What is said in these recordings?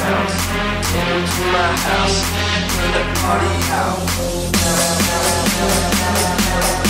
house, came my house, turn the party out.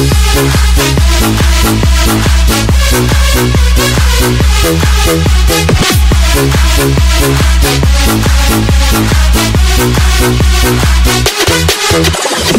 Ella se llama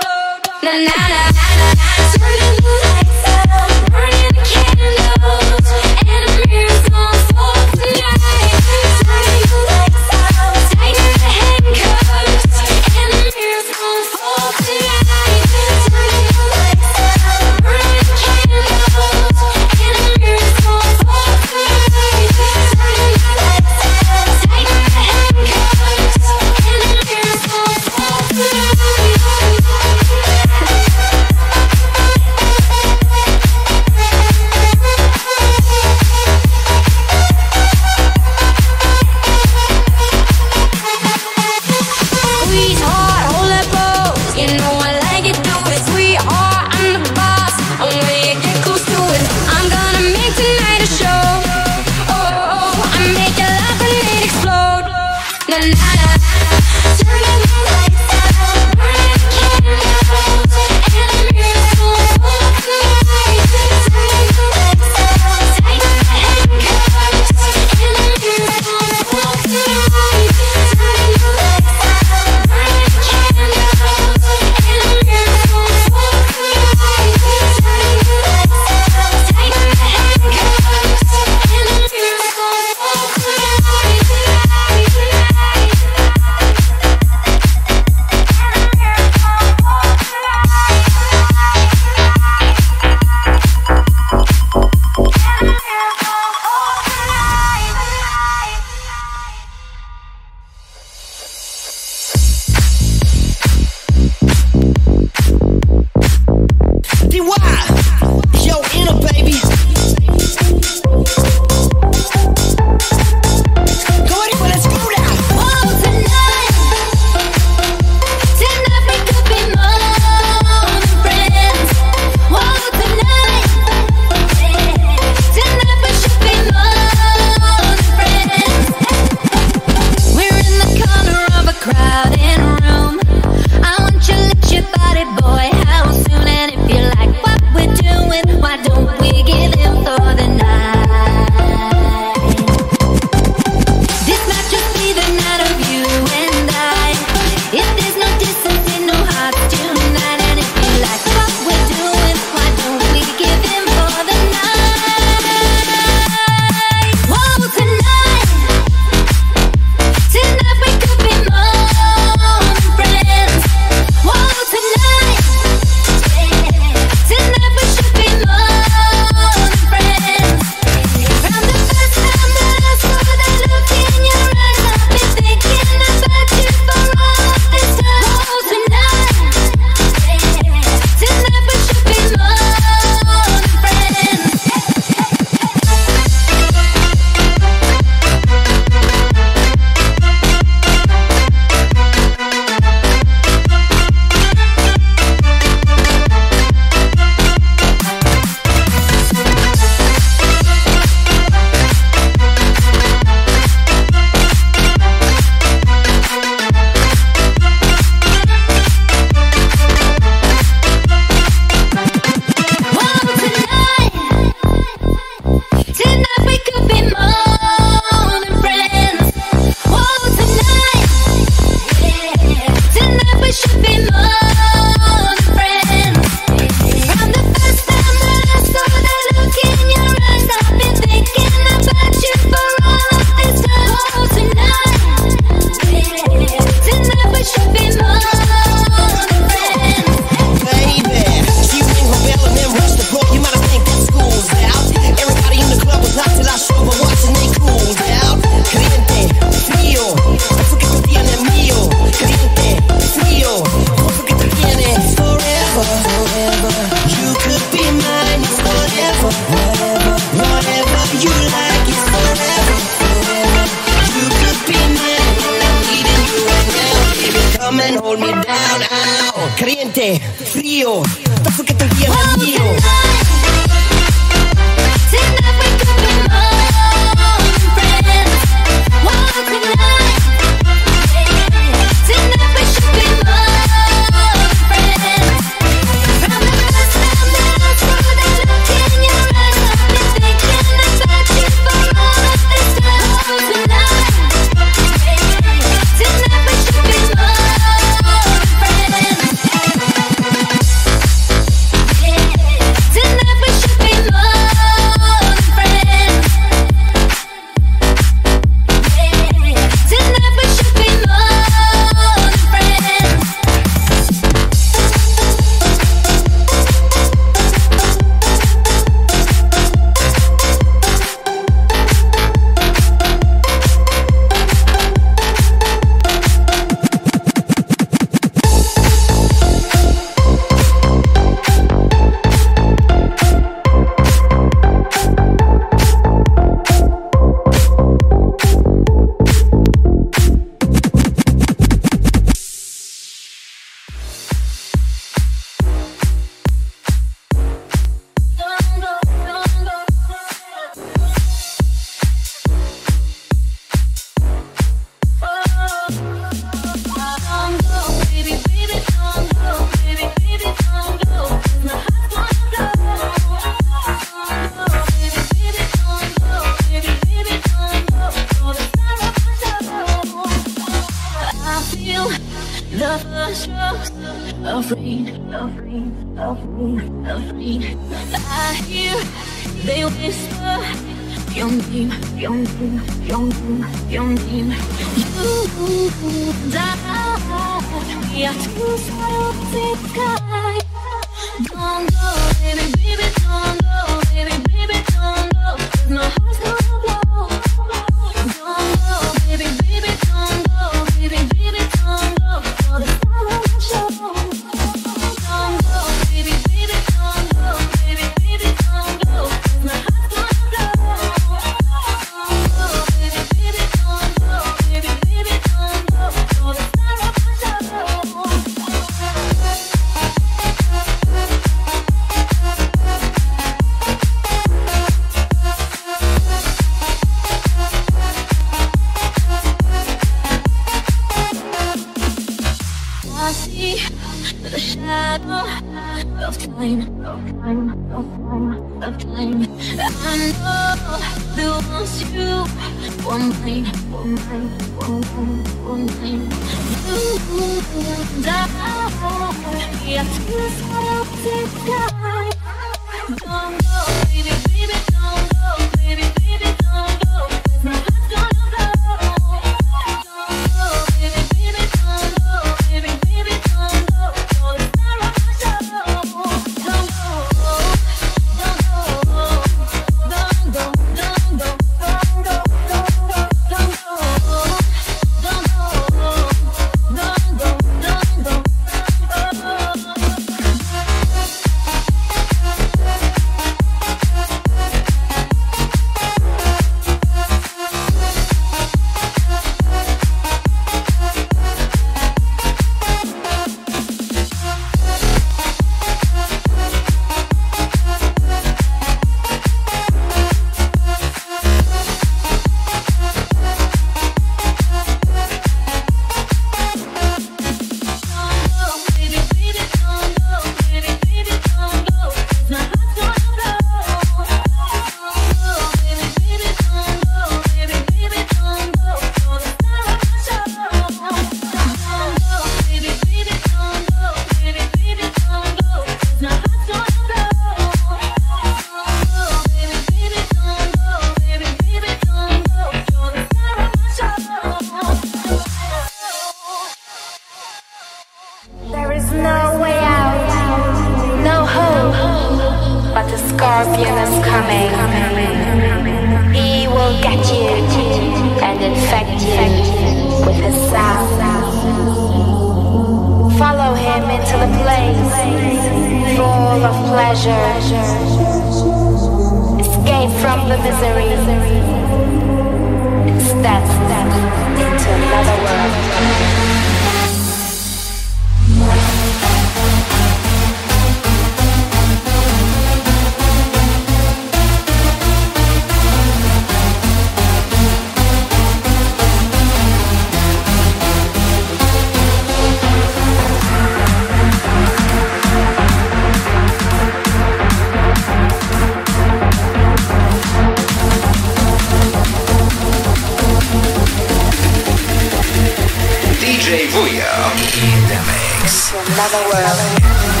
Another world.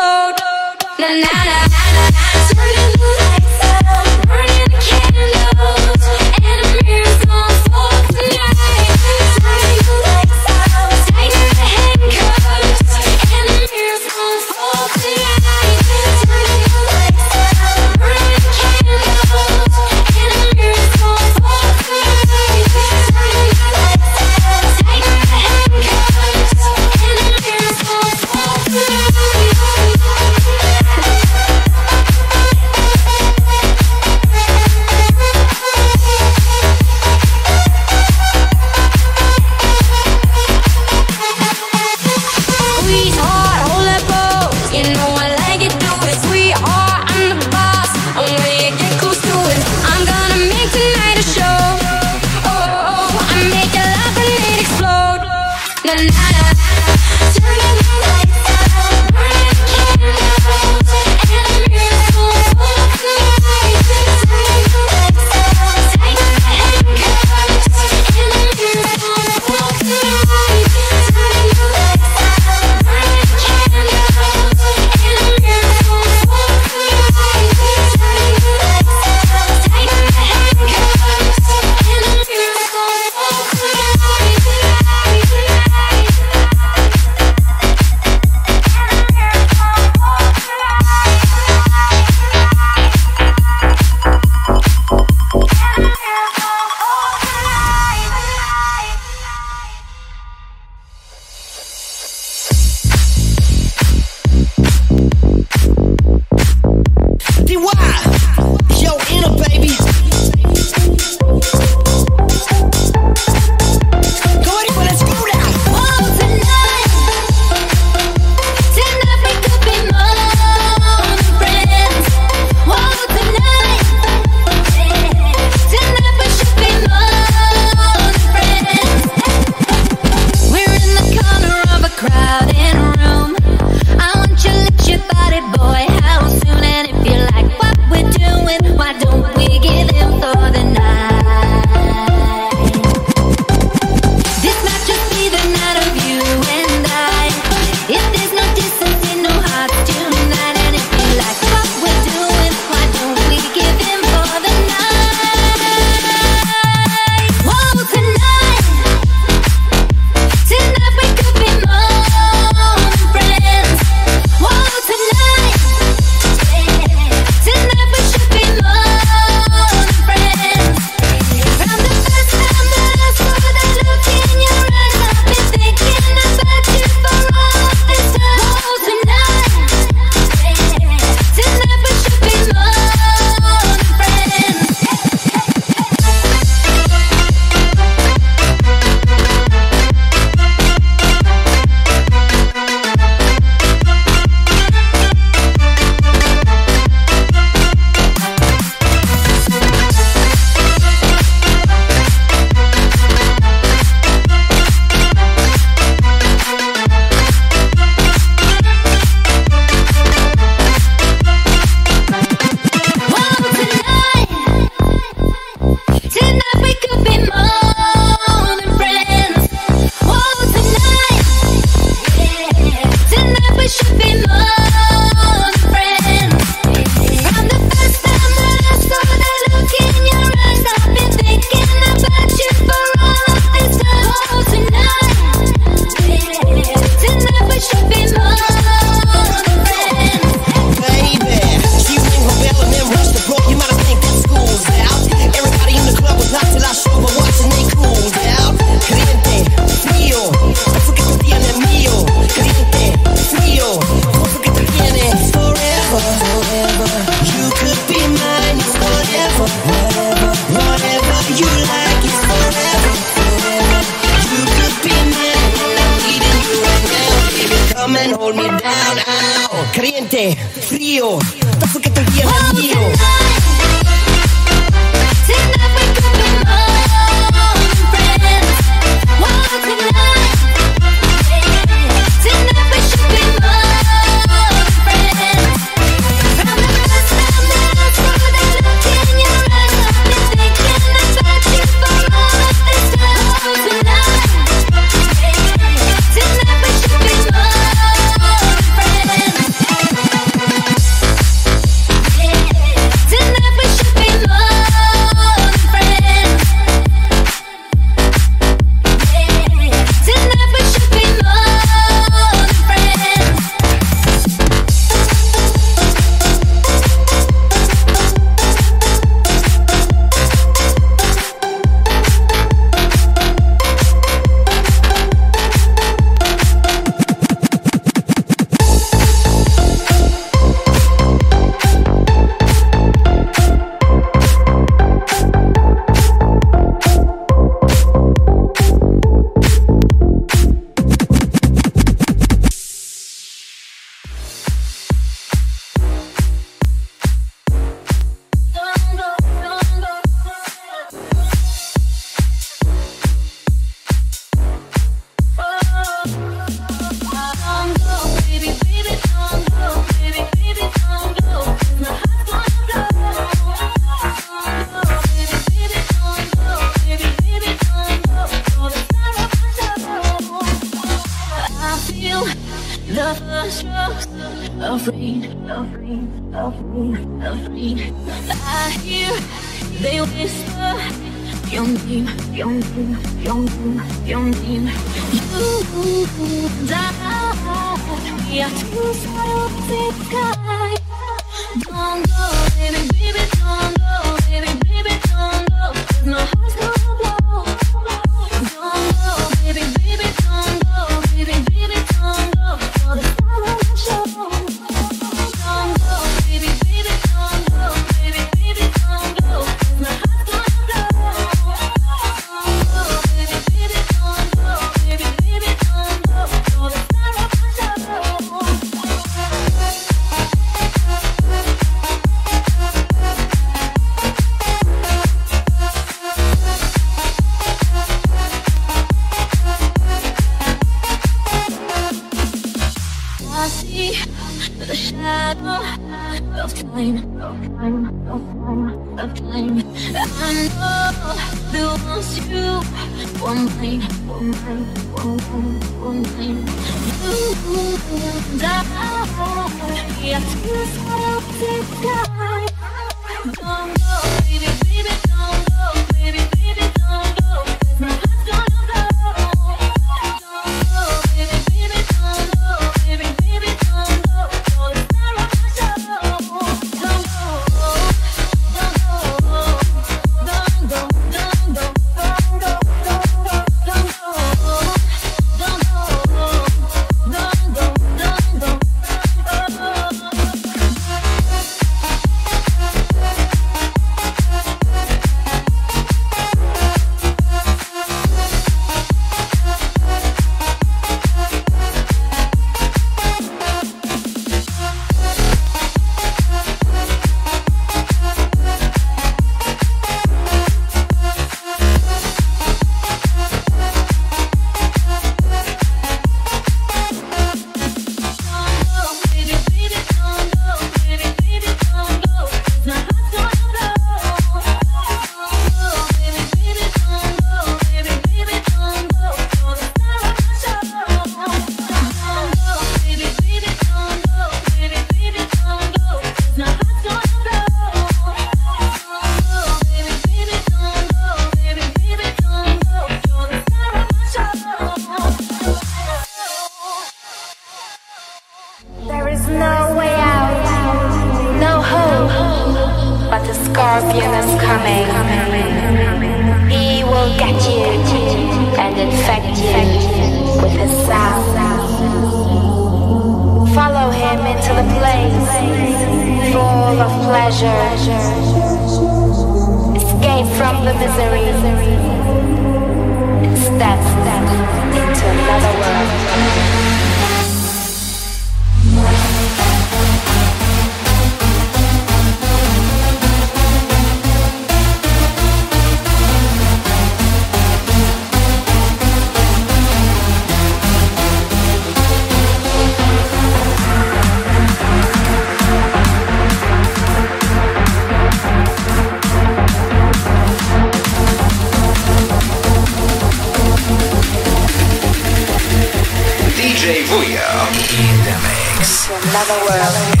another world.